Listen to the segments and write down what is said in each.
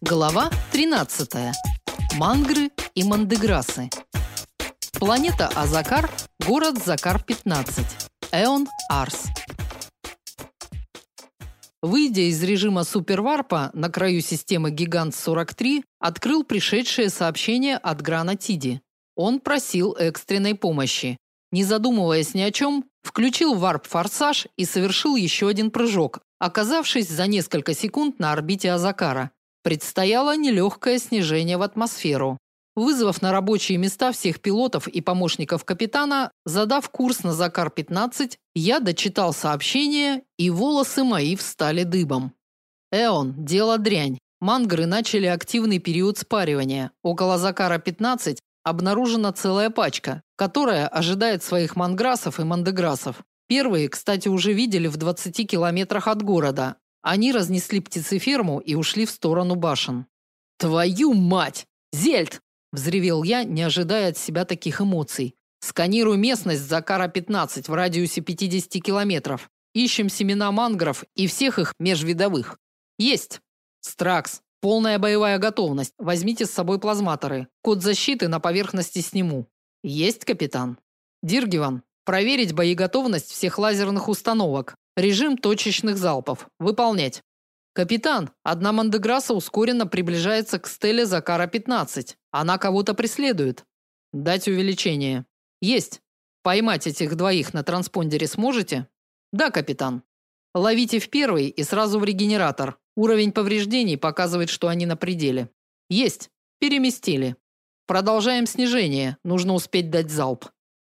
Глава 13. Мангры и мандеграсы. Планета Азакар, город Закар-15. Эон Арс. Выйдя из режима суперварпа на краю системы Гигант-43, открыл пришедшее сообщение от Грана Тиди. Он просил экстренной помощи. Не задумываясь ни о чем, включил варп-форсаж и совершил еще один прыжок, оказавшись за несколько секунд на орбите Азакара. Предстояло нелегкое снижение в атмосферу. Вызвав на рабочие места всех пилотов и помощников капитана, задав курс на Закар-15, я дочитал сообщение, и волосы мои встали дыбом. Эон, дело дрянь. Мангры начали активный период спаривания. Около Закара-15 обнаружена целая пачка, которая ожидает своих манграсов и мандеграсов. Первые, кстати, уже видели в 20 километрах от города, они разнесли птицеферму и ушли в сторону башен. Твою мать! Зельд! взревел я, не ожидая от себя таких эмоций. Сканирую местность Закара-15 в радиусе 50 километров. Ищем семена мангров и всех их межвидовых. Есть. Стракс, полная боевая готовность. Возьмите с собой плазматоры. Код защиты на поверхности сниму. Есть, капитан. Диргиван, проверить боеготовность всех лазерных установок. Режим точечных залпов. Выполнять. Капитан, одна Мандеграса ускоренно приближается к стеле Закара-15. Она кого-то преследует. Дать увеличение. Есть. Поймать этих двоих на транспондере сможете? Да, капитан. Ловите в первый и сразу в регенератор. Уровень повреждений показывает, что они на пределе. Есть. Переместили. Продолжаем снижение. Нужно успеть дать залп.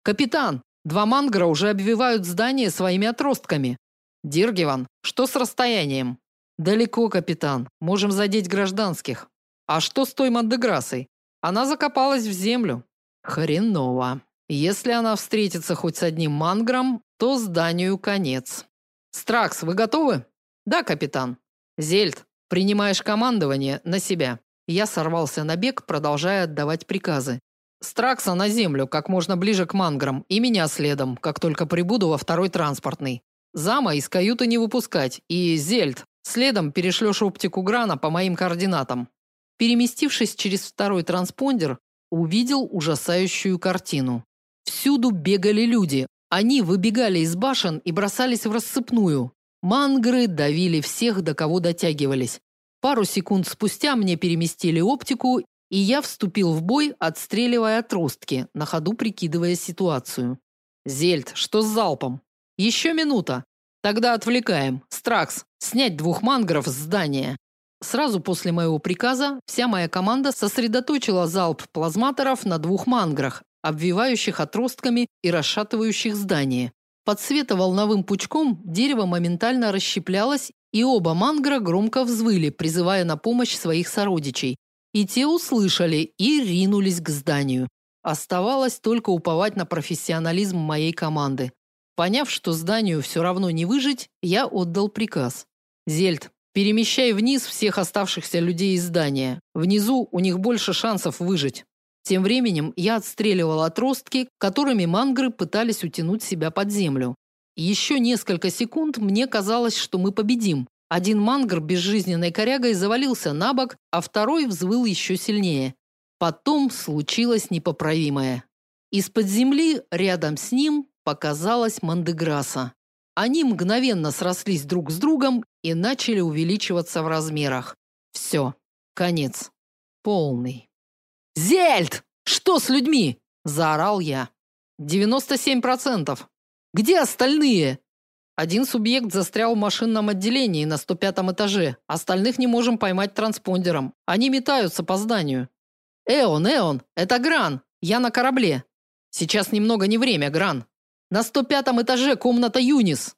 Капитан, два мангра уже обвивают здание своими отростками. Диргиван, что с расстоянием? Далеко, капитан. Можем задеть гражданских. А что с той Мандеграсой? Она закопалась в землю. Хреново. Если она встретится хоть с одним мангром, то зданию конец. Стракс, вы готовы? Да, капитан. Зельд, принимаешь командование на себя. Я сорвался на бег, продолжая отдавать приказы. Стракса на землю, как можно ближе к манграм, и меня следом, как только прибуду во второй транспортный. Зама из каюты не выпускать. И Зельд, следом перешлешь оптику Грана по моим координатам. Переместившись через второй транспондер, увидел ужасающую картину. Всюду бегали люди. Они выбегали из башен и бросались в рассыпную. Мангры давили всех, до кого дотягивались. Пару секунд спустя мне переместили оптику, и я вступил в бой, отстреливая отростки, на ходу прикидывая ситуацию. Зельд, что с залпом? Еще минута. Тогда отвлекаем. Стракс, снять двух мангров с здания. Сразу после моего приказа вся моя команда сосредоточила залп плазматоров на двух манграх, обвивающих отростками и расшатывающих здание. Под световолновым пучком дерево моментально расщеплялось, и оба мангра громко взвыли, призывая на помощь своих сородичей. И те услышали и ринулись к зданию. Оставалось только уповать на профессионализм моей команды. Поняв, что зданию все равно не выжить, я отдал приказ. Зельд, перемещай вниз всех оставшихся людей из здания. Внизу у них больше шансов выжить. Тем временем я отстреливал отростки, которыми мангры пытались утянуть себя под землю. Еще несколько секунд мне казалось, что мы победим. Один мангр безжизненной корягой завалился на бок, а второй взвыл еще сильнее. Потом случилось непоправимое. Из-под земли рядом с ним показалась Мандеграса. Они мгновенно срослись друг с другом и начали увеличиваться в размерах. Все, конец. Полный. «Зельд! Что с людьми?» – заорал я. «97%. Где остальные?» Один субъект застрял в машинном отделении на 105 этаже. Остальных не можем поймать транспондером. Они метаются по зданию. Эон, Эон, это Гран. Я на корабле. Сейчас немного не время, Гран. На 105 этаже комната Юнис.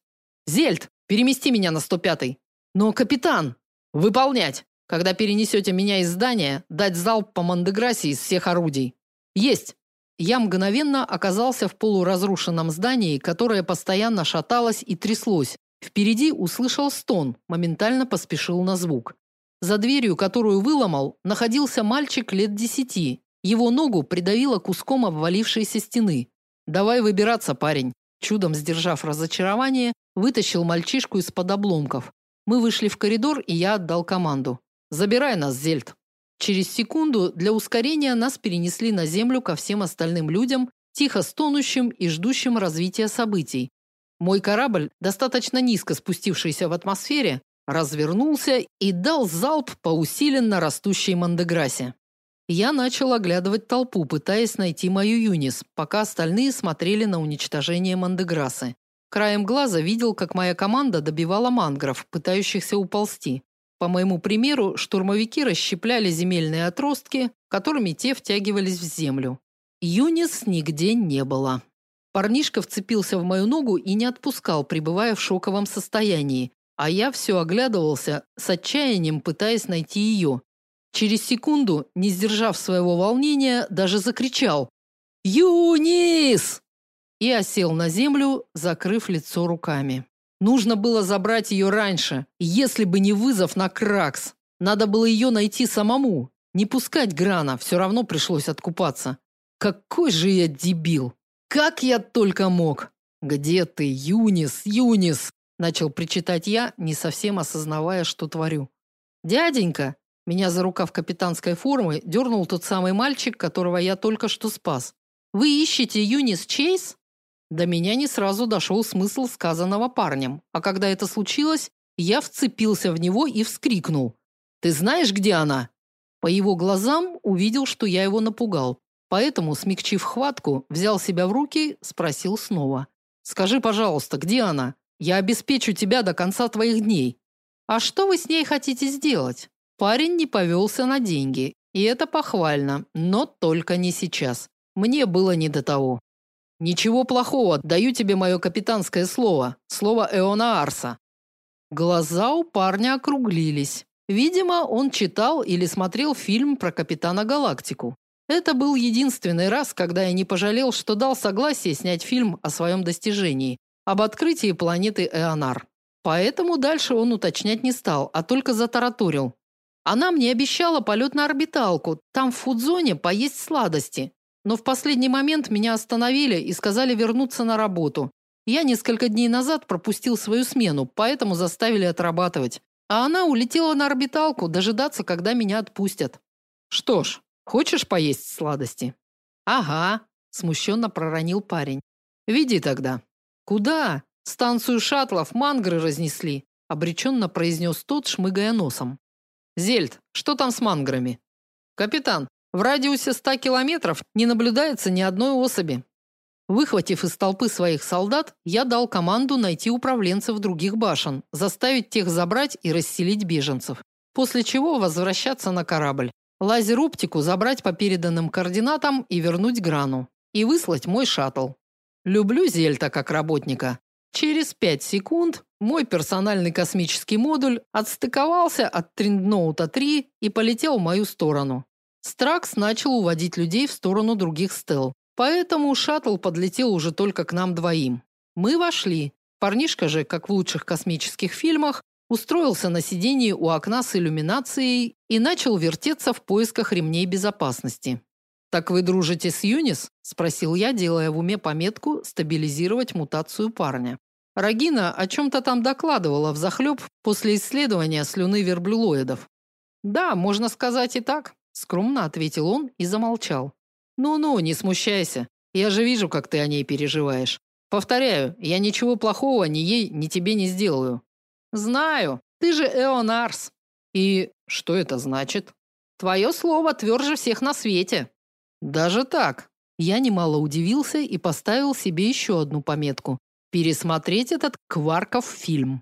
Зельд, перемести меня на 105-й. Но, капитан, выполнять. Когда перенесете меня из здания, дать залп по Мандеграсе из всех орудий. Есть. Я мгновенно оказался в полуразрушенном здании, которое постоянно шаталось и тряслось. Впереди услышал стон, моментально поспешил на звук. За дверью, которую выломал, находился мальчик лет десяти. Его ногу придавило куском обвалившейся стены. Давай выбираться, парень. Чудом сдержав разочарование, вытащил мальчишку из-под обломков. Мы вышли в коридор, и я отдал команду. Забирай нас, Зельд. Через секунду для ускорения нас перенесли на землю ко всем остальным людям, тихо стонущим и ждущим развития событий. Мой корабль, достаточно низко спустившийся в атмосфере, развернулся и дал залп по усиленно растущей Мандеграсе. Я начал оглядывать толпу, пытаясь найти мою Юнис, пока остальные смотрели на уничтожение Мандеграсы. Краем глаза видел, как моя команда добивала мангров, пытающихся уползти. По моему примеру, штурмовики расщепляли земельные отростки, которыми те втягивались в землю. Юнис нигде не было. Парнишка вцепился в мою ногу и не отпускал, пребывая в шоковом состоянии, а я все оглядывался с отчаянием, пытаясь найти ее. Через секунду, не сдержав своего волнения, даже закричал: "Юнис!" и осел на землю, закрыв лицо руками. Нужно было забрать ее раньше, если бы не вызов на Кракс. Надо было ее найти самому, не пускать Грана, все равно пришлось откупаться. Какой же я дебил! Как я только мог! Где ты, Юнис, Юнис? начал причитать я, не совсем осознавая, что творю. Дяденька, меня за рукав капитанской формы дернул тот самый мальчик, которого я только что спас. Вы ищете Юнис Чейз? До меня не сразу дошел смысл сказанного парнем, а когда это случилось, я вцепился в него и вскрикнул: "Ты знаешь, где она?" По его глазам увидел, что я его напугал. Поэтому, смягчив хватку, взял себя в руки, спросил снова: "Скажи, пожалуйста, где она? Я обеспечу тебя до конца твоих дней". "А что вы с ней хотите сделать?" Парень не повелся на деньги, и это похвально, но только не сейчас. Мне было не до того. Ничего плохого, даю тебе мое капитанское слово, слово Эона Арса. Глаза у парня округлились. Видимо, он читал или смотрел фильм про капитана Галактику. Это был единственный раз, когда я не пожалел, что дал согласие снять фильм о своем достижении об открытии планеты Эонар. Поэтому дальше он уточнять не стал, а только затараторил. Она мне обещала полет на орбиталку, там в фудзоне поесть сладости. Но в последний момент меня остановили и сказали вернуться на работу. Я несколько дней назад пропустил свою смену, поэтому заставили отрабатывать. А она улетела на орбиталку дожидаться, когда меня отпустят. Что ж, хочешь поесть сладости? Ага, смущенно проронил парень. Веди тогда. Куда? Станцию шаттлов мангры разнесли, обреченно произнес тот, шмыгая носом. Зельд, что там с манграми? Капитан, в радиусе 100 километров не наблюдается ни одной особи. Выхватив из толпы своих солдат, я дал команду найти управленцев других башен, заставить тех забрать и расселить беженцев, после чего возвращаться на корабль. Лазер-оптику забрать по переданным координатам и вернуть Грану. И выслать мой шаттл. Люблю Зельта как работника. Через 5 секунд мой персональный космический модуль отстыковался от Триндноута 3 и полетел в мою сторону. Стракс начал уводить людей в сторону других стел. Поэтому шаттл подлетел уже только к нам двоим. Мы вошли. Парнишка же, как в лучших космических фильмах, устроился на сиденье у окна с иллюминацией и начал вертеться в поисках ремней безопасности. Так вы дружите с Юнис? спросил я, делая в уме пометку стабилизировать мутацию парня. Рагина о чем то там докладывала в захлеб после исследования слюны верблюлоидов. Да, можно сказать и так скромно ответил он и замолчал. Ну-ну, не смущайся. Я же вижу, как ты о ней переживаешь. Повторяю, я ничего плохого ни ей, ни тебе не сделаю. Знаю. Ты же Эонарс. И что это значит? Твое слово тверже всех на свете. Даже так. Я немало удивился и поставил себе еще одну пометку пересмотреть этот Кварков фильм.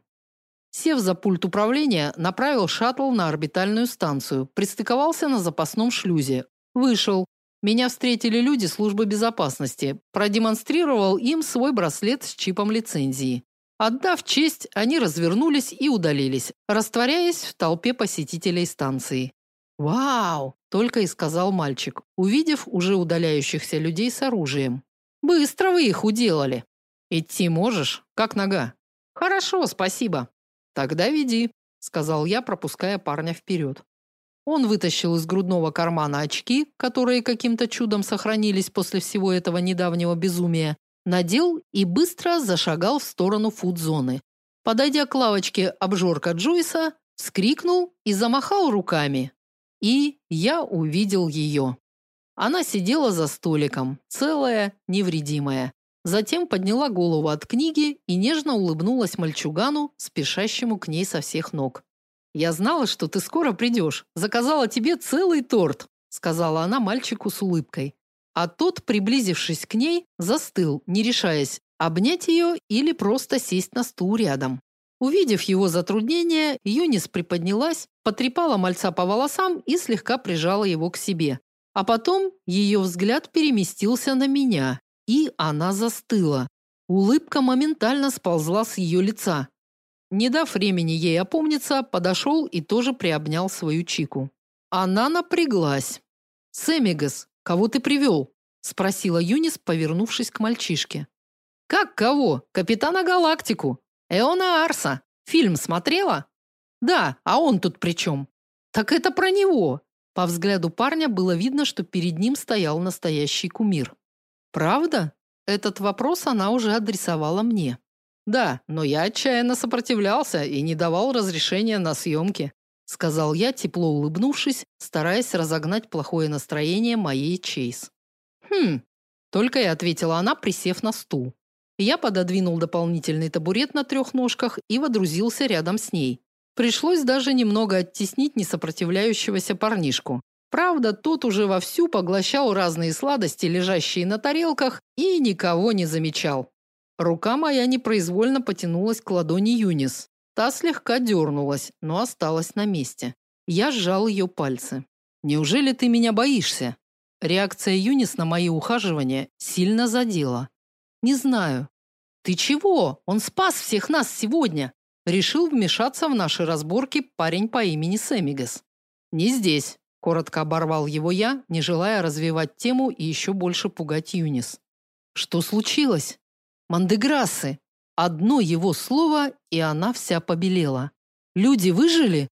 Сев за пульт управления, направил шаттл на орбитальную станцию, пристыковался на запасном шлюзе. Вышел. Меня встретили люди службы безопасности. Продемонстрировал им свой браслет с чипом лицензии. Отдав честь, они развернулись и удалились, растворяясь в толпе посетителей станции. "Вау!" только и сказал мальчик, увидев уже удаляющихся людей с оружием. "Быстро вы их уделали. Идти можешь? Как нога?" "Хорошо, спасибо", Тогда веди, сказал я, пропуская парня вперед. Он вытащил из грудного кармана очки, которые каким-то чудом сохранились после всего этого недавнего безумия, надел и быстро зашагал в сторону фудзоны. Подойдя к лавочке обжорка Джойса, вскрикнул и замахал руками. И я увидел ее. Она сидела за столиком, целая, невредимая. Затем подняла голову от книги и нежно улыбнулась мальчугану, спешащему к ней со всех ног. Я знала, что ты скоро придешь. Заказала тебе целый торт, сказала она мальчику с улыбкой. А тот, приблизившись к ней, застыл, не решаясь обнять ее или просто сесть на стул рядом. Увидев его затруднение, Юнис приподнялась, потрепала мальца по волосам и слегка прижала его к себе. А потом ее взгляд переместился на меня, и она застыла. Улыбка моментально сползла с ее лица. Не дав времени ей опомниться, подошел и тоже приобнял свою чику. Она напряглась. «Сэмигас, кого ты привел?» – спросила Юнис, повернувшись к мальчишке. «Как кого? Капитана Галактику. Эона Арса. Фильм смотрела?» «Да, а он тут при чем?» «Так это про него!» По взгляду парня было видно, что перед ним стоял настоящий кумир. «Правда?» Этот вопрос она уже адресовала мне. «Да, но я отчаянно сопротивлялся и не давал разрешения на съемки», сказал я, тепло улыбнувшись, стараясь разогнать плохое настроение моей Чейз. «Хм», только и ответила она, присев на стул. Я пододвинул дополнительный табурет на трех ножках и водрузился рядом с ней. Пришлось даже немного оттеснить несопротивляющегося парнишку. Правда, тот уже вовсю поглощал разные сладости, лежащие на тарелках, и никого не замечал. Рука моя непроизвольно потянулась к ладони Юнис. Та слегка дернулась, но осталась на месте. Я сжал ее пальцы. Неужели ты меня боишься? Реакция Юнис на мои ухаживания сильно задела. Не знаю. Ты чего? Он спас всех нас сегодня. Решил вмешаться в наши разборки парень по имени Сэмигас. Не здесь, коротко оборвал его я, не желая развивать тему и еще больше пугать Юнис. Что случилось? Мандеграссы. Одно его слово, и она вся побелела. Люди выжили?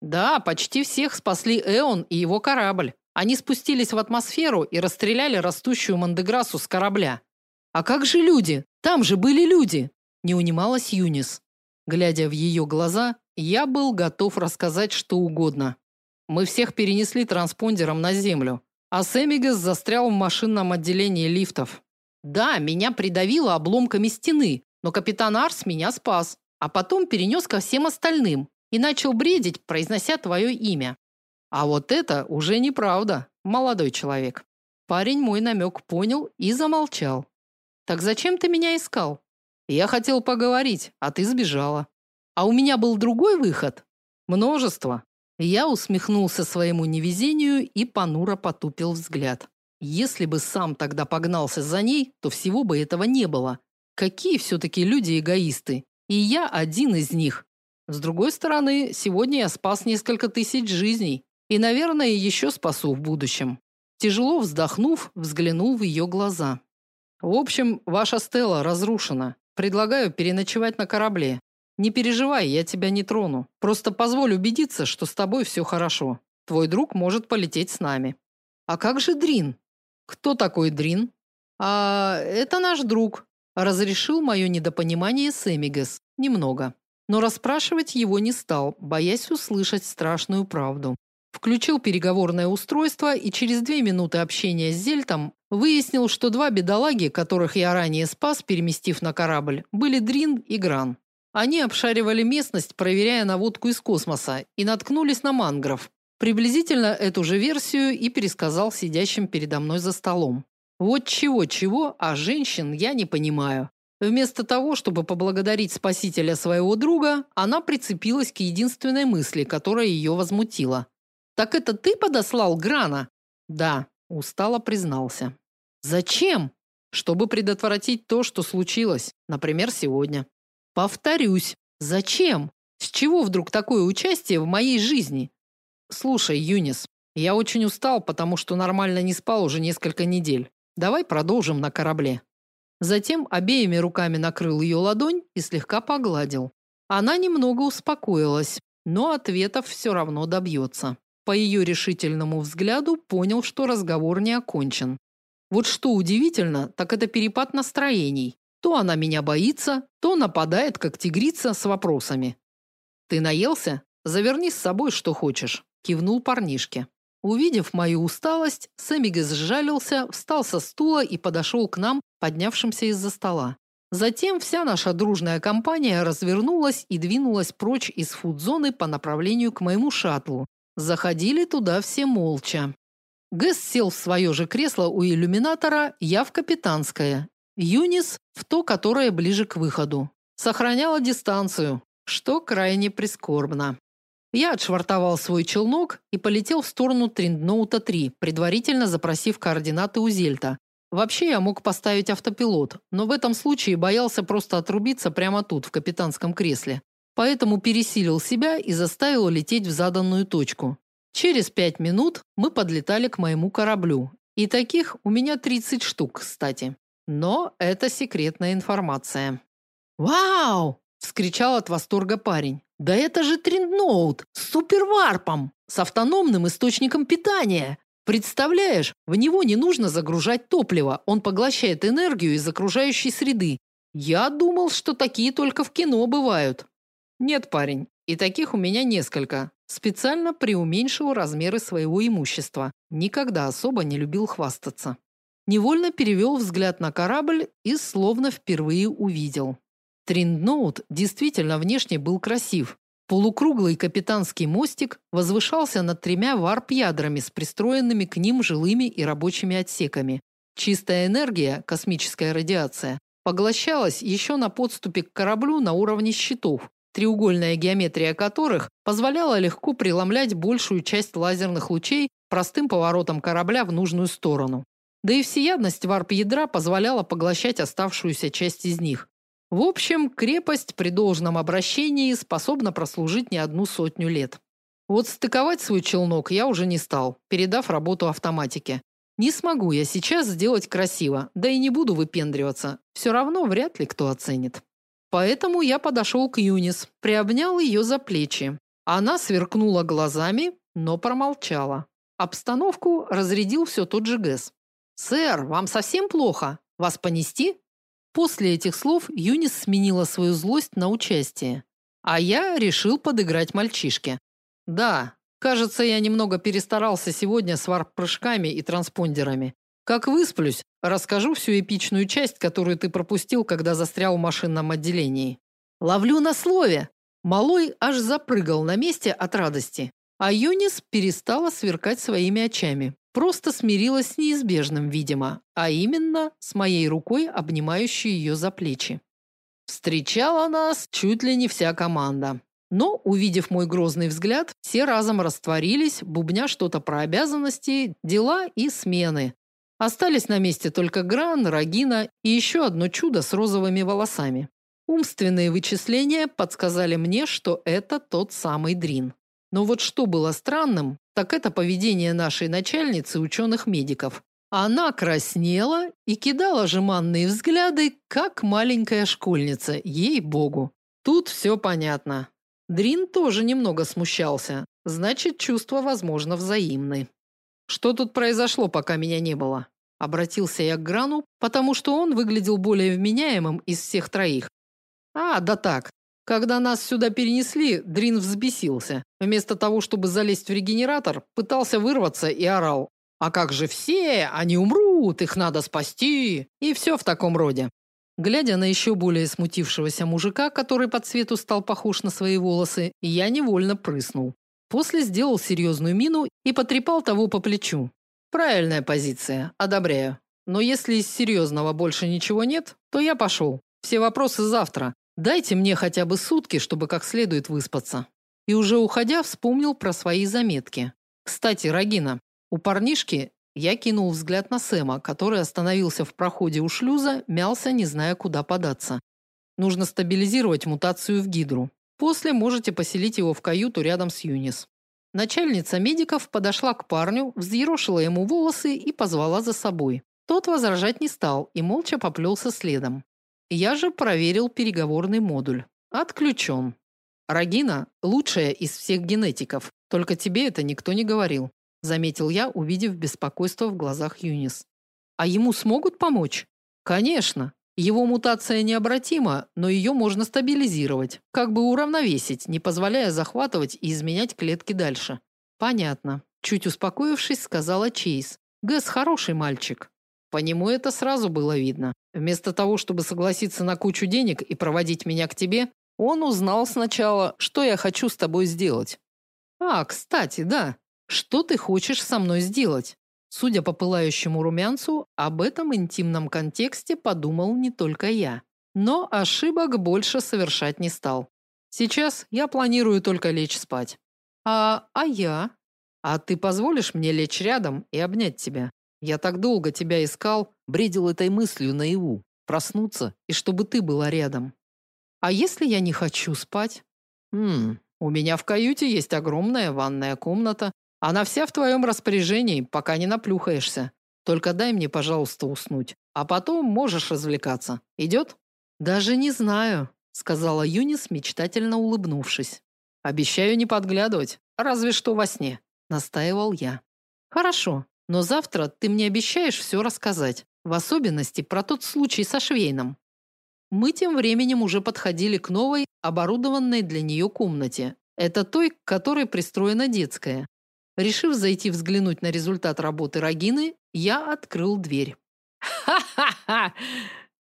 Да, почти всех спасли Эон и его корабль. Они спустились в атмосферу и расстреляли растущую Мандеграссу с корабля. А как же люди? Там же были люди, не унималась Юнис. Глядя в ее глаза, я был готов рассказать что угодно. Мы всех перенесли транспондером на землю, а Сэмигас застрял в машинном отделении лифтов. Да, меня придавило обломками стены, но капитан Арс меня спас, а потом перенес ко всем остальным и начал бредить, произнося твое имя. А вот это уже неправда, молодой человек. Парень мой намек понял и замолчал. Так зачем ты меня искал? Я хотел поговорить, а ты сбежала. А у меня был другой выход. Множество. Я усмехнулся своему невезению и понуро потупил взгляд. Если бы сам тогда погнался за ней, то всего бы этого не было. Какие все таки люди эгоисты. И я один из них. С другой стороны, сегодня я спас несколько тысяч жизней и, наверное, еще спасу в будущем. Тяжело вздохнув, взглянул в ее глаза. В общем, ваша стела разрушена. Предлагаю переночевать на корабле. Не переживай, я тебя не трону. Просто позволь убедиться, что с тобой все хорошо. Твой друг может полететь с нами. А как же Дрин? Кто такой Дрин? А это наш друг. Разрешил мое недопонимание Сэмигас немного, но расспрашивать его не стал, боясь услышать страшную правду. Включил переговорное устройство и через две минуты общения с Зельтом выяснил, что два бедолаги, которых я ранее спас, переместив на корабль, были Дрин и Гран. Они обшаривали местность, проверяя наводку из космоса, и наткнулись на мангров. Приблизительно эту же версию и пересказал сидящим передо мной за столом. Вот чего-чего, а женщин я не понимаю. Вместо того, чтобы поблагодарить спасителя своего друга, она прицепилась к единственной мысли, которая ее возмутила. Так это ты подослал Грана? Да, устало признался. Зачем? Чтобы предотвратить то, что случилось, например, сегодня. Повторюсь, зачем? С чего вдруг такое участие в моей жизни? Слушай, Юнис, я очень устал, потому что нормально не спал уже несколько недель. Давай продолжим на корабле. Затем обеими руками накрыл ее ладонь и слегка погладил. Она немного успокоилась, но ответов все равно добьется по ее решительному взгляду понял, что разговор не окончен. Вот что удивительно, так это перепад настроений. То она меня боится, то нападает, как тигрица, с вопросами. «Ты наелся?» – Заверни с собой что хочешь, кивнул парнишке. Увидев мою усталость, Сэмигес сжалился, встал со стула и подошел к нам, поднявшимся из-за стола. Затем вся наша дружная компания развернулась и двинулась прочь из фудзоны по направлению к моему шаттлу. Заходили туда все молча. Гэс сел в свое же кресло у иллюминатора, я в капитанское. Юнис в то, которое ближе к выходу. Сохраняла дистанцию, что крайне прискорбно. Я отшвартовал свой челнок и полетел в сторону Триндноута 3, предварительно запросив координаты у Зельта. Вообще я мог поставить автопилот, но в этом случае боялся просто отрубиться прямо тут, в капитанском кресле. Поэтому пересилил себя и заставил лететь в заданную точку. Через пять минут мы подлетали к моему кораблю. И таких у меня 30 штук, кстати. Но это секретная информация. «Вау!» – вскричал от восторга парень. «Да это же Триндноут с суперварпом, с автономным источником питания. Представляешь, в него не нужно загружать топливо, он поглощает энергию из окружающей среды. Я думал, что такие только в кино бывают». «Нет, парень, и таких у меня несколько. Специально преуменьшил размеры своего имущества. Никогда особо не любил хвастаться. Невольно перевел взгляд на корабль и словно впервые увидел. Триндноут действительно внешне был красив. Полукруглый капитанский мостик возвышался над тремя варп-ядрами с пристроенными к ним жилыми и рабочими отсеками. Чистая энергия, космическая радиация, поглощалась еще на подступе к кораблю на уровне щитов, треугольная геометрия которых позволяла легко преломлять большую часть лазерных лучей простым поворотом корабля в нужную сторону. Да и всеядность варп-ядра позволяла поглощать оставшуюся часть из них. В общем, крепость при должном обращении способна прослужить не одну сотню лет. Вот стыковать свой челнок я уже не стал, передав работу автоматике. Не смогу я сейчас сделать красиво, да и не буду выпендриваться. Все равно вряд ли кто оценит. Поэтому я подошел к Юнис, приобнял ее за плечи. Она сверкнула глазами, но промолчала. Обстановку разрядил все тот же Гэс. «Сэр, вам совсем плохо? Вас понести?» После этих слов Юнис сменила свою злость на участие. А я решил подыграть мальчишке. «Да, кажется, я немного перестарался сегодня с варп-прыжками и транспондерами. Как высплюсь, расскажу всю эпичную часть, которую ты пропустил, когда застрял в машинном отделении. Ловлю на слове. Малой аж запрыгал на месте от радости, а Юнис перестала сверкать своими очами. Просто смирилась с неизбежным, видимо, а именно с моей рукой, обнимающей ее за плечи. Встречала нас чуть ли не вся команда. Но, увидев мой грозный взгляд, все разом растворились, бубня что-то про обязанности, дела и смены, Остались на месте только Гран, Рагина и еще одно чудо с розовыми волосами. Умственные вычисления подсказали мне, что это тот самый Дрин. Но вот что было странным, так это поведение нашей начальницы ученых-медиков. Она краснела и кидала жеманные взгляды, как маленькая школьница, ей-богу. Тут все понятно. Дрин тоже немного смущался. Значит, чувства, возможно, взаимны. Что тут произошло, пока меня не было? Обратился я к Грану, потому что он выглядел более вменяемым из всех троих. А, да так. Когда нас сюда перенесли, Дрин взбесился. Вместо того, чтобы залезть в регенератор, пытался вырваться и орал: "А как же все? Они умрут, их надо спасти!" И все в таком роде. Глядя на еще более смутившегося мужика, который по цвету стал похож на свои волосы, я невольно прыснул. После сделал серьезную мину и потрепал того по плечу. Правильная позиция, одобряю. Но если из серьезного больше ничего нет, то я пошел. Все вопросы завтра. Дайте мне хотя бы сутки, чтобы как следует выспаться. И уже уходя, вспомнил про свои заметки. Кстати, Рагина, у парнишки я кинул взгляд на Сэма, который остановился в проходе у шлюза, мялся, не зная, куда податься. Нужно стабилизировать мутацию в гидру. После можете поселить его в каюту рядом с Юнис. Начальница медиков подошла к парню, взъерошила ему волосы и позвала за собой. Тот возражать не стал и молча поплелся следом. Я же проверил переговорный модуль. Отключен. Рагина лучшая из всех генетиков, только тебе это никто не говорил, заметил я, увидев беспокойство в глазах Юнис. А ему смогут помочь? Конечно. Его мутация необратима, но ее можно стабилизировать, как бы уравновесить, не позволяя захватывать и изменять клетки дальше. Понятно. Чуть успокоившись, сказала Чейз. Гэс хороший мальчик. По нему это сразу было видно. Вместо того, чтобы согласиться на кучу денег и проводить меня к тебе, он узнал сначала, что я хочу с тобой сделать. А, кстати, да. Что ты хочешь со мной сделать? Судя по пылающему румянцу, об этом интимном контексте подумал не только я. Но ошибок больше совершать не стал. Сейчас я планирую только лечь спать. А а я? А ты позволишь мне лечь рядом и обнять тебя? Я так долго тебя искал, бредил этой мыслью наяву, проснуться и чтобы ты была рядом. А если я не хочу спать? Хм, у меня в каюте есть огромная ванная комната, она вся в твоем распоряжении, пока не наплюхаешься. Только дай мне, пожалуйста, уснуть, а потом можешь развлекаться. Идет?» Даже не знаю, сказала Юнис, мечтательно улыбнувшись. Обещаю не подглядывать, разве что во сне, настаивал я. Хорошо, но завтра ты мне обещаешь все рассказать, в особенности про тот случай со Швейном. Мы тем временем уже подходили к новой, оборудованной для нее комнате. Это той, к которой пристроена детская. Решив зайти взглянуть на результат работы Рагины, я открыл дверь. Ха-ха-ха!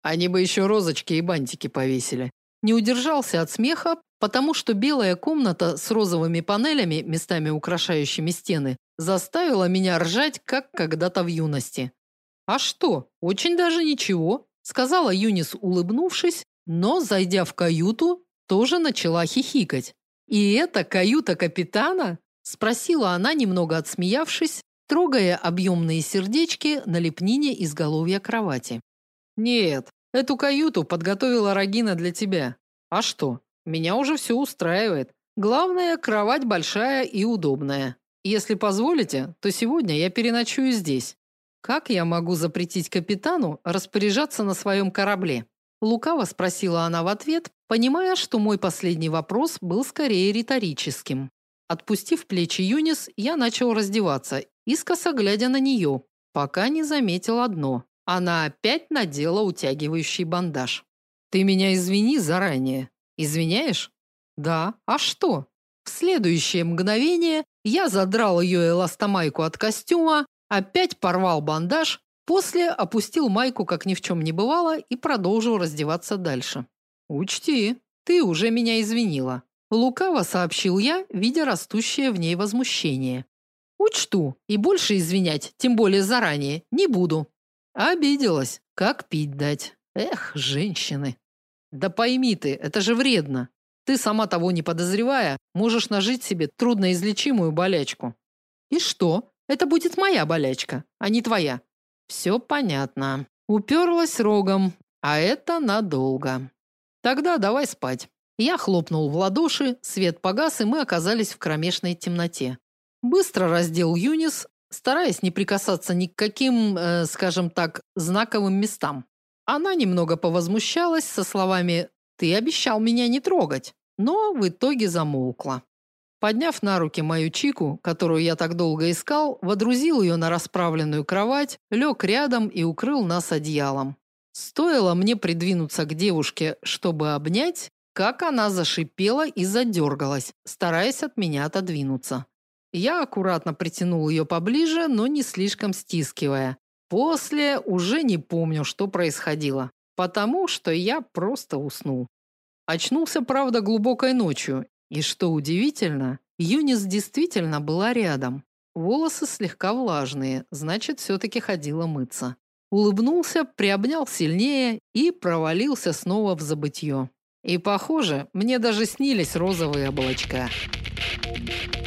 Они бы еще розочки и бантики повесили. Не удержался от смеха, потому что белая комната с розовыми панелями, местами украшающими стены, заставила меня ржать, как когда-то в юности. А что? Очень даже ничего, сказала Юнис, улыбнувшись, но зайдя в каюту, тоже начала хихикать. И это каюта капитана? спросила она, немного отсмеявшись, трогая объемные сердечки на лепнине изголовья кровати. Нет, эту каюту подготовила Рагина для тебя. А что? Меня уже все устраивает. Главное, кровать большая и удобная. Если позволите, то сегодня я переночую здесь. Как я могу запретить капитану распоряжаться на своем корабле? Лукаво спросила она в ответ, понимая, что мой последний вопрос был скорее риторическим. Отпустив плечи Юнис, я начал раздеваться, искоса глядя на нее, пока не заметил одно. Она опять надела утягивающий бандаж. Ты меня извини заранее. Извиняешь? Да. А что? В следующее мгновение я задрал ее эластомайку от костюма, опять порвал бандаж, после опустил майку, как ни в чем не бывало, и продолжил раздеваться дальше. Учти, ты уже меня извинила. Лукаво сообщил я, видя растущее в ней возмущение. Учту и больше извинять, тем более заранее, не буду. Обиделась, как пить дать. Эх, женщины. Да пойми ты, это же вредно. Ты сама того не подозревая, можешь нажить себе трудноизлечимую болячку. И что? Это будет моя болячка, а не твоя. Все понятно. Уперлась рогом, а это надолго. Тогда давай спать. Я хлопнул в ладоши, свет погас, и мы оказались в кромешной темноте. Быстро раздел Юнис, стараясь не прикасаться ни к каким, э, скажем так, знаковым местам. Она немного повозмущалась со словами: "Ты обещал меня не трогать", но в итоге замолкла. Подняв на руки мою чику, которую я так долго искал, водрузил ее на расправленную кровать, лег рядом и укрыл нас одеялом. Стоило мне придвинуться к девушке, чтобы обнять, как она зашипела и задергалась, стараясь от меня отодвинуться. Я аккуратно притянул ее поближе, но не слишком стискивая. После уже не помню, что происходило, потому что я просто уснул. Очнулся, правда, глубокой ночью, и что удивительно, Юнис действительно была рядом. Волосы слегка влажные, значит, все таки ходила мыться. Улыбнулся, приобнял сильнее и провалился снова в забытье. И, похоже, мне даже снились розовые облачка. Thank you.